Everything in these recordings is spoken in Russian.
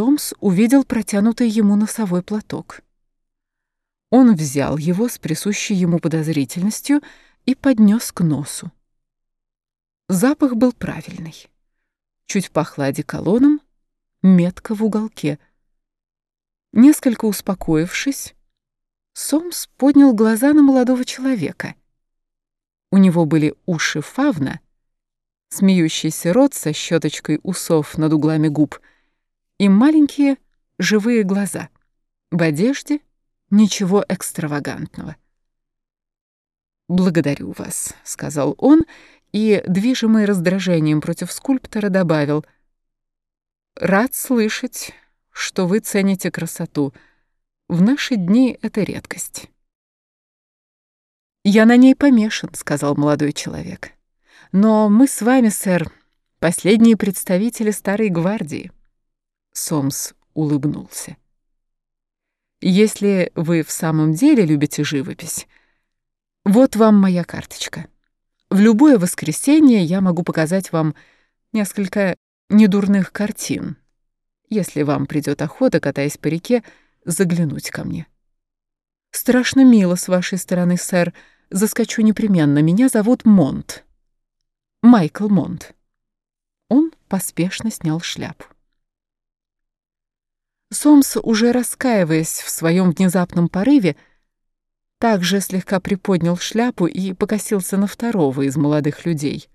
Сомс увидел протянутый ему носовой платок. Он взял его с присущей ему подозрительностью и поднес к носу. Запах был правильный. Чуть пахло одеколоном, метка в уголке. Несколько успокоившись, Сомс поднял глаза на молодого человека. У него были уши фавна, смеющийся рот со щеточкой усов над углами губ и маленькие живые глаза. В одежде ничего экстравагантного. «Благодарю вас», — сказал он, и, движимый раздражением против скульптора, добавил, «Рад слышать, что вы цените красоту. В наши дни это редкость». «Я на ней помешан», — сказал молодой человек. «Но мы с вами, сэр, последние представители Старой Гвардии». Сомс улыбнулся. «Если вы в самом деле любите живопись, вот вам моя карточка. В любое воскресенье я могу показать вам несколько недурных картин, если вам придет охота, катаясь по реке, заглянуть ко мне. Страшно мило с вашей стороны, сэр. Заскочу непременно. Меня зовут Монт. Майкл Монт. Он поспешно снял шляпу. Сомс, уже раскаиваясь в своем внезапном порыве, также слегка приподнял шляпу и покосился на второго из молодых людей.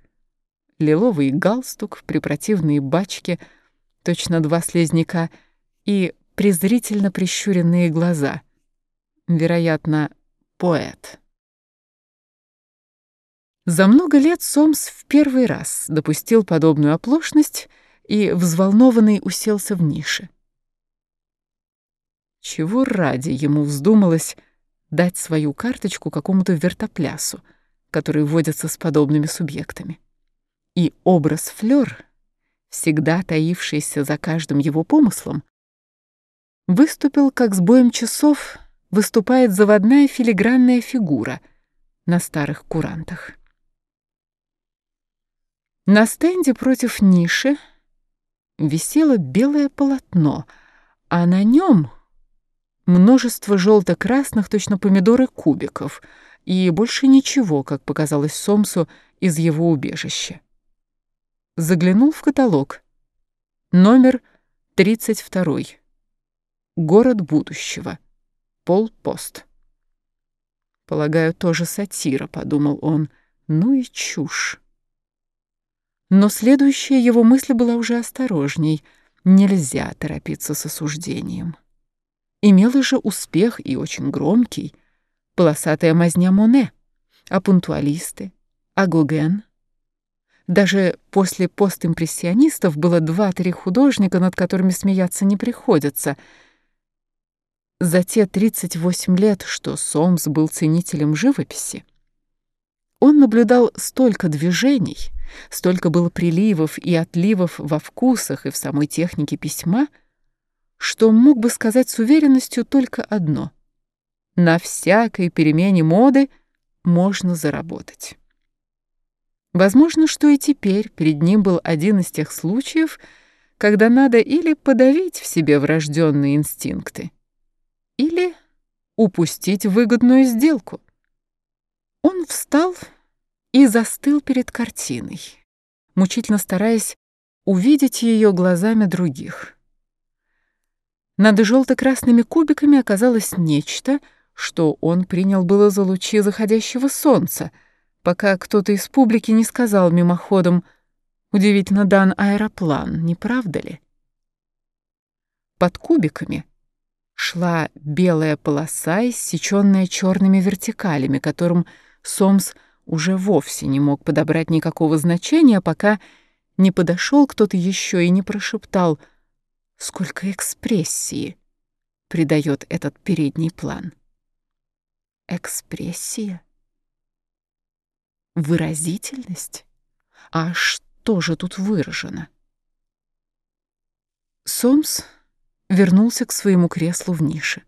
Лиловый галстук, препротивные бачки, точно два слезняка и презрительно прищуренные глаза. Вероятно, поэт. За много лет Сомс в первый раз допустил подобную оплошность и, взволнованный, уселся в нише. Чего ради ему вздумалось дать свою карточку какому-то вертоплясу, который водится с подобными субъектами. И образ Флёр, всегда таившийся за каждым его помыслом, выступил как с боем часов выступает заводная филигранная фигура на старых курантах. На стенде против ниши висело белое полотно, а на нем множество желто-красных, точно помидоры, кубиков, и больше ничего, как показалось Сомсу из его убежища. Заглянул в каталог. Номер 32. Город будущего. Полпост. Полагаю, тоже сатира, подумал он. Ну и чушь. Но следующая его мысль была уже осторожней. Нельзя торопиться с осуждением имела же успех и очень громкий. Полосатая мазня Моне, а пунктуалисты, а Гоген. Даже после постимпрессионистов было два-три художника, над которыми смеяться не приходится. За те 38 лет, что Сомс был ценителем живописи, он наблюдал столько движений, столько было приливов и отливов во вкусах и в самой технике письма — что мог бы сказать с уверенностью только одно. На всякой перемене моды можно заработать. Возможно, что и теперь перед ним был один из тех случаев, когда надо или подавить в себе врожденные инстинкты, или упустить выгодную сделку. Он встал и застыл перед картиной, мучительно стараясь увидеть ее глазами других. Над желто-красными кубиками оказалось нечто, что он принял было за лучи заходящего солнца, пока кто-то из публики не сказал мимоходом «Удивительно дан аэроплан, не правда ли?» Под кубиками шла белая полоса, иссечённая черными вертикалями, которым Сомс уже вовсе не мог подобрать никакого значения, пока не подошел кто-то еще и не прошептал — Сколько экспрессии придает этот передний план. Экспрессия? Выразительность? А что же тут выражено? Сомс вернулся к своему креслу в нише.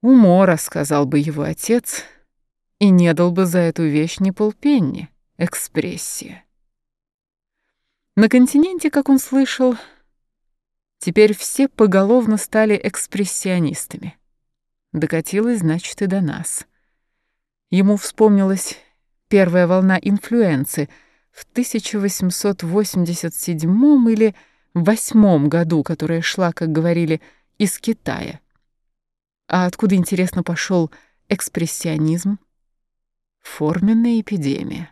«Умора», — сказал бы его отец, и не дал бы за эту вещь ни полпенни. Экспрессия. На континенте, как он слышал, Теперь все поголовно стали экспрессионистами. Докатилась, значит, и до нас. Ему вспомнилась первая волна инфлюенции в 1887 или восьмом году, которая шла, как говорили, из Китая. А откуда, интересно, пошел экспрессионизм? Форменная эпидемия.